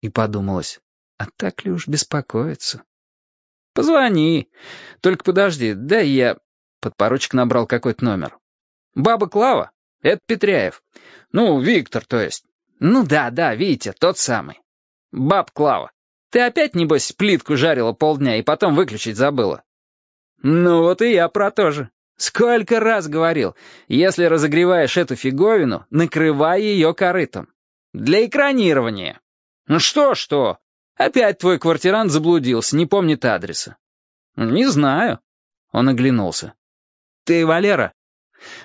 И подумалось, а так ли уж беспокоиться? «Позвони. Только подожди, да я...» Подпоручик набрал какой-то номер. «Баба Клава? Это Петряев. Ну, Виктор, то есть. Ну да, да, Витя, тот самый. Баб Клава, ты опять, небось, плитку жарила полдня и потом выключить забыла?» «Ну вот и я про то же. Сколько раз говорил, если разогреваешь эту фиговину, накрывай ее корытом. Для экранирования. Ну что-что? Опять твой квартирант заблудился, не помнит адреса. Не знаю. Он оглянулся. Ты Валера?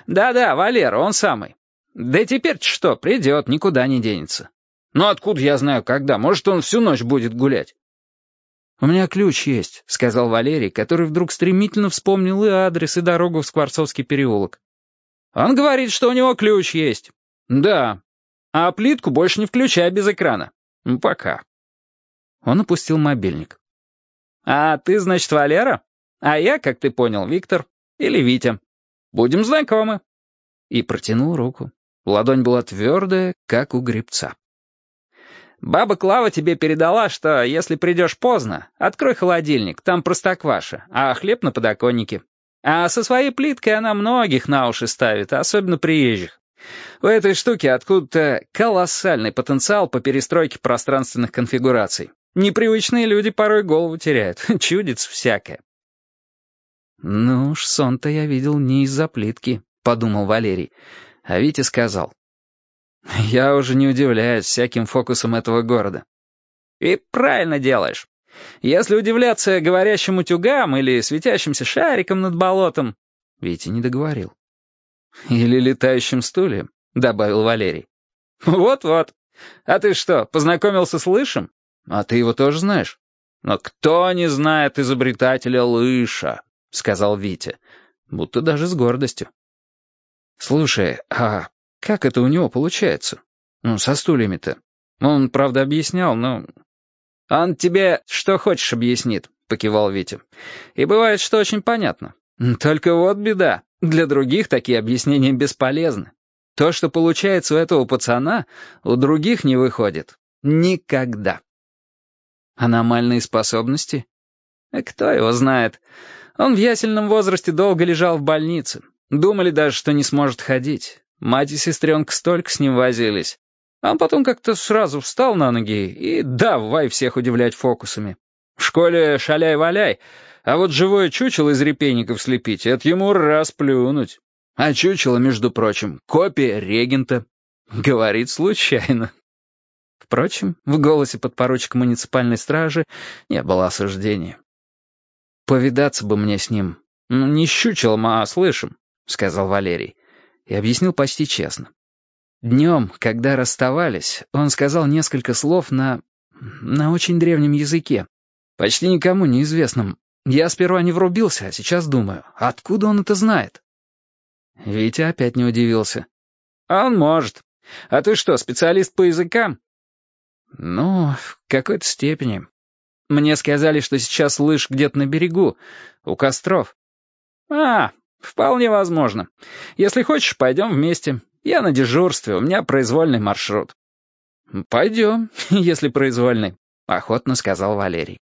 Да-да, Валера, он самый. Да теперь что, придет, никуда не денется. Ну откуда я знаю, когда? Может, он всю ночь будет гулять? «У меня ключ есть», — сказал Валерий, который вдруг стремительно вспомнил и адрес, и дорогу в Скворцовский переулок. «Он говорит, что у него ключ есть». «Да. А плитку больше не включай без экрана. Ну, пока». Он опустил мобильник. «А ты, значит, Валера? А я, как ты понял, Виктор. Или Витя. Будем знакомы». И протянул руку. Ладонь была твердая, как у гребца. «Баба Клава тебе передала, что если придешь поздно, открой холодильник, там простокваша, а хлеб на подоконнике. А со своей плиткой она многих на уши ставит, особенно приезжих. У этой штуки откуда-то колоссальный потенциал по перестройке пространственных конфигураций. Непривычные люди порой голову теряют, чудится всякое. «Ну уж сон-то я видел не из-за плитки», — подумал Валерий. А Витя сказал. «Я уже не удивляюсь всяким фокусам этого города». «И правильно делаешь. Если удивляться говорящим утюгам или светящимся шарикам над болотом...» Витя не договорил. «Или летающим стульям», — добавил Валерий. «Вот-вот. А ты что, познакомился с Лышем? А ты его тоже знаешь?» «Но кто не знает изобретателя Лыша?» — сказал Витя, будто даже с гордостью. «Слушай, а как это у него получается? Ну, со стульями-то. Он, правда, объяснял, но...» «Он тебе что хочешь объяснит», — покивал Витя. «И бывает, что очень понятно. Только вот беда. Для других такие объяснения бесполезны. То, что получается у этого пацана, у других не выходит. Никогда. Аномальные способности? А кто его знает. Он в ясельном возрасте долго лежал в больнице. Думали даже, что не сможет ходить. Мать и сестренка столько с ним возились. А он потом как-то сразу встал на ноги и давай всех удивлять фокусами. В школе шаляй-валяй, а вот живое чучело из репейников слепить — это ему раз плюнуть. А чучело, между прочим, копия регента. Говорит случайно. Впрочем, в голосе подпоручика муниципальной стражи не было осуждения. «Повидаться бы мне с ним. Ну, не щучелом, а слышим», — сказал Валерий. И объяснил почти честно. Днем, когда расставались, он сказал несколько слов на... на очень древнем языке, почти никому неизвестном. Я сперва не врубился, а сейчас думаю, откуда он это знает? Витя опять не удивился. «А он может. А ты что, специалист по языкам?» «Ну, в какой-то степени. Мне сказали, что сейчас лыж где-то на берегу, у костров». «А, вполне возможно. Если хочешь, пойдем вместе. Я на дежурстве, у меня произвольный маршрут». «Пойдем, если произвольный», — охотно сказал Валерий.